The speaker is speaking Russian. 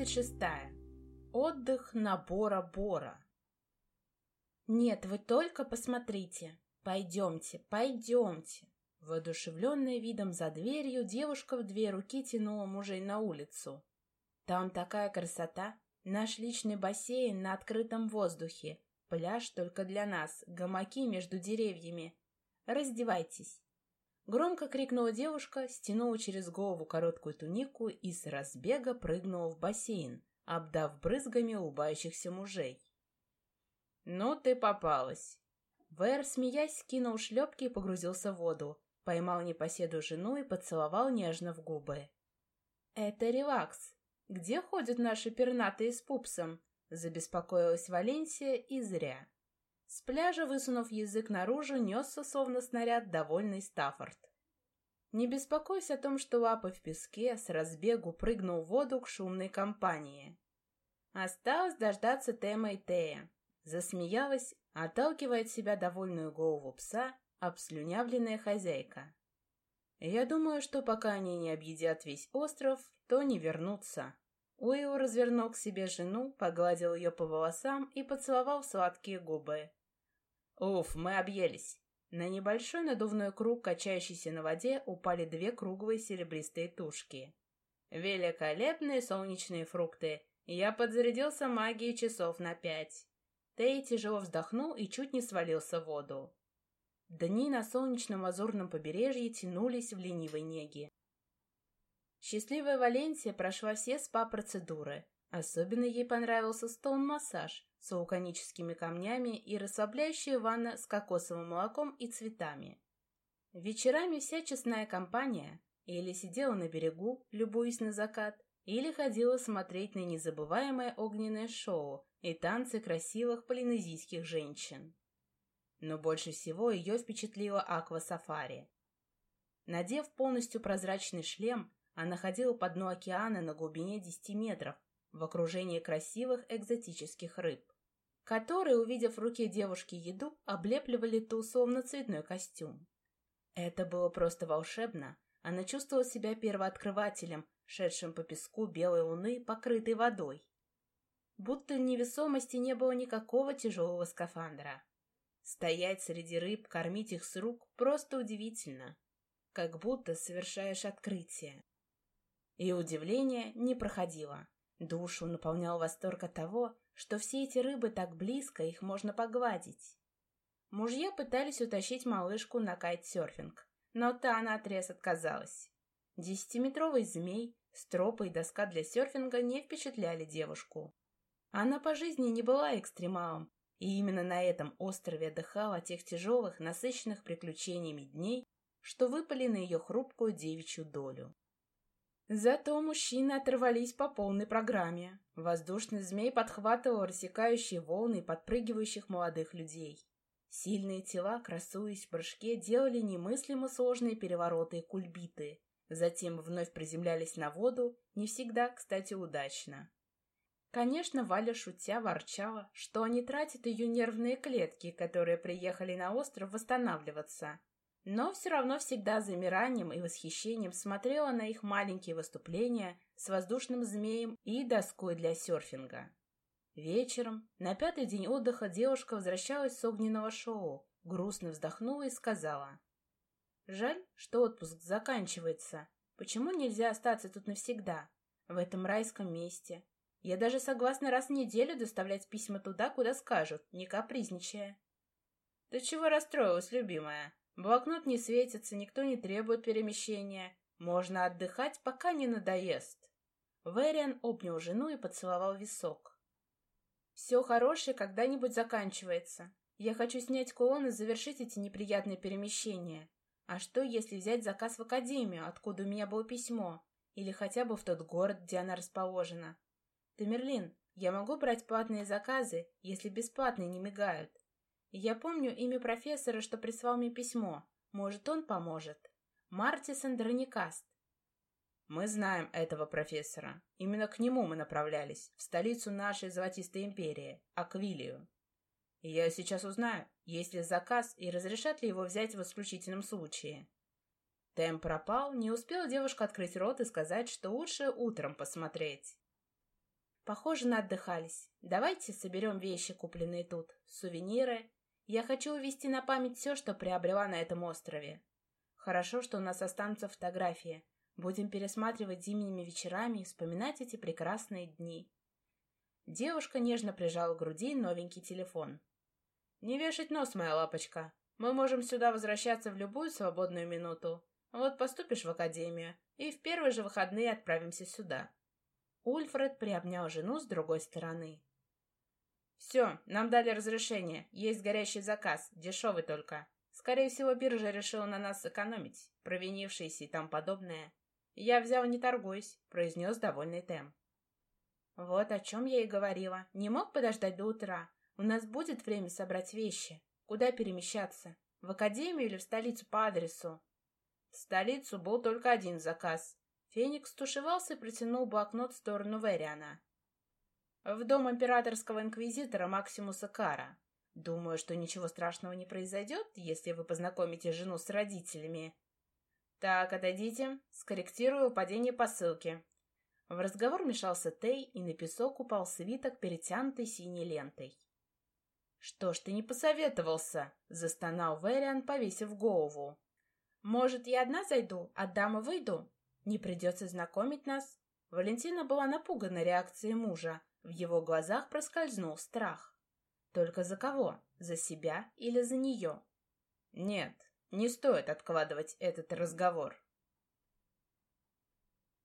36. Отдых на Бора-Бора. Нет, вы только посмотрите. Пойдемте, пойдемте. Воодушевленная видом за дверью, девушка в две руки тянула мужей на улицу. Там такая красота. Наш личный бассейн на открытом воздухе. Пляж только для нас, гамаки между деревьями. Раздевайтесь. Громко крикнула девушка, стянула через голову короткую тунику и с разбега прыгнула в бассейн, обдав брызгами улыбающихся мужей. «Ну ты попалась!» Вэр, смеясь, скинул шлепки и погрузился в воду, поймал непоседу жену и поцеловал нежно в губы. «Это релакс. Где ходят наши пернатые с пупсом?» Забеспокоилась Валенсия и зря. С пляжа, высунув язык наружу, несся, словно снаряд, довольный Стаффорд. Не беспокойся о том, что лапы в песке с разбегу прыгнул в воду к шумной компании. Осталось дождаться Тема и Тея. Засмеялась, отталкивая от себя довольную голову пса, обслюнявленная хозяйка. Я думаю, что пока они не объедят весь остров, то не вернутся. Уилл развернул к себе жену, погладил ее по волосам и поцеловал сладкие губы. Уф, мы объелись. На небольшой надувной круг, качающийся на воде, упали две круглые серебристые тушки. Великолепные солнечные фрукты. Я подзарядился магией часов на пять. Тей тяжело вздохнул и чуть не свалился в воду. Дни на солнечном азурном побережье тянулись в ленивой неге. Счастливая Валенсия прошла все спа-процедуры. Особенно ей понравился стоун-массаж, с вулканическими камнями и расслабляющая ванна с кокосовым молоком и цветами. Вечерами вся честная компания или сидела на берегу, любуясь на закат, или ходила смотреть на незабываемое огненное шоу и танцы красивых полинезийских женщин. Но больше всего ее впечатлила аква-сафари. Надев полностью прозрачный шлем, она ходила по дну океана на глубине 10 метров в окружении красивых экзотических рыб которые, увидев в руке девушки еду, облепливали ту цветной костюм. Это было просто волшебно. Она чувствовала себя первооткрывателем, шедшим по песку белой луны, покрытой водой. Будто невесомости не было никакого тяжелого скафандра. Стоять среди рыб, кормить их с рук — просто удивительно. Как будто совершаешь открытие. И удивление не проходило. Душу наполнял восторг от того, что все эти рыбы так близко, их можно погладить. Мужья пытались утащить малышку на кайтсерфинг, но та наотрез отказалась. Десятиметровый змей, стропа и доска для серфинга не впечатляли девушку. Она по жизни не была экстремалом, и именно на этом острове отдыхала от тех тяжелых, насыщенных приключениями дней, что выпали на ее хрупкую девичью долю. Зато мужчины оторвались по полной программе. Воздушный змей подхватывал рассекающие волны подпрыгивающих молодых людей. Сильные тела, красуясь в прыжке, делали немыслимо сложные перевороты и кульбиты. Затем вновь приземлялись на воду, не всегда, кстати, удачно. Конечно, Валя шутя ворчала, что они тратят ее нервные клетки, которые приехали на остров восстанавливаться но все равно всегда замиранием и восхищением смотрела на их маленькие выступления с воздушным змеем и доской для серфинга. Вечером, на пятый день отдыха, девушка возвращалась с огненного шоу, грустно вздохнула и сказала. «Жаль, что отпуск заканчивается. Почему нельзя остаться тут навсегда, в этом райском месте? Я даже согласна раз в неделю доставлять письма туда, куда скажут, не капризничая». «Ты чего расстроилась, любимая?» Блокнот не светится, никто не требует перемещения. Можно отдыхать, пока не надоест. Вэриан обнял жену и поцеловал висок. Все хорошее когда-нибудь заканчивается. Я хочу снять кулон и завершить эти неприятные перемещения. А что, если взять заказ в академию, откуда у меня было письмо? Или хотя бы в тот город, где она расположена? Тамерлин, я могу брать платные заказы, если бесплатные не мигают. Я помню имя профессора, что прислал мне письмо. Может, он поможет. Мартис Андроникаст. Мы знаем этого профессора. Именно к нему мы направлялись, в столицу нашей Золотистой Империи, Аквилию. Я сейчас узнаю, есть ли заказ и разрешат ли его взять в исключительном случае. Темп пропал, не успела девушка открыть рот и сказать, что лучше утром посмотреть. Похоже, наотдыхались. Давайте соберем вещи, купленные тут, сувениры. Я хочу увезти на память все, что приобрела на этом острове. Хорошо, что у нас останутся фотографии. Будем пересматривать зимними вечерами и вспоминать эти прекрасные дни. Девушка нежно прижала к груди новенький телефон. «Не вешать нос, моя лапочка. Мы можем сюда возвращаться в любую свободную минуту. Вот поступишь в академию, и в первые же выходные отправимся сюда». Ульфред приобнял жену с другой стороны. «Все, нам дали разрешение. Есть горящий заказ, дешевый только. Скорее всего, биржа решила на нас сэкономить, провинившиеся и там подобное. Я взял, не торгуюсь», — произнес довольный Тем. «Вот о чем я и говорила. Не мог подождать до утра. У нас будет время собрать вещи. Куда перемещаться? В академию или в столицу по адресу?» В столицу был только один заказ. Феникс тушевался и протянул блокнот в сторону Вериана. «В дом императорского инквизитора Максимуса Кара. Думаю, что ничего страшного не произойдет, если вы познакомите жену с родителями. Так, отойдите, скорректирую падение посылки. В разговор мешался Тей, и на песок упал свиток, перетянутый синей лентой. «Что ж ты не посоветовался?» — застонал Вериан, повесив голову. «Может, я одна зайду, отдам и выйду? Не придется знакомить нас?» Валентина была напугана реакцией мужа. В его глазах проскользнул страх. Только за кого? За себя или за нее? Нет, не стоит откладывать этот разговор.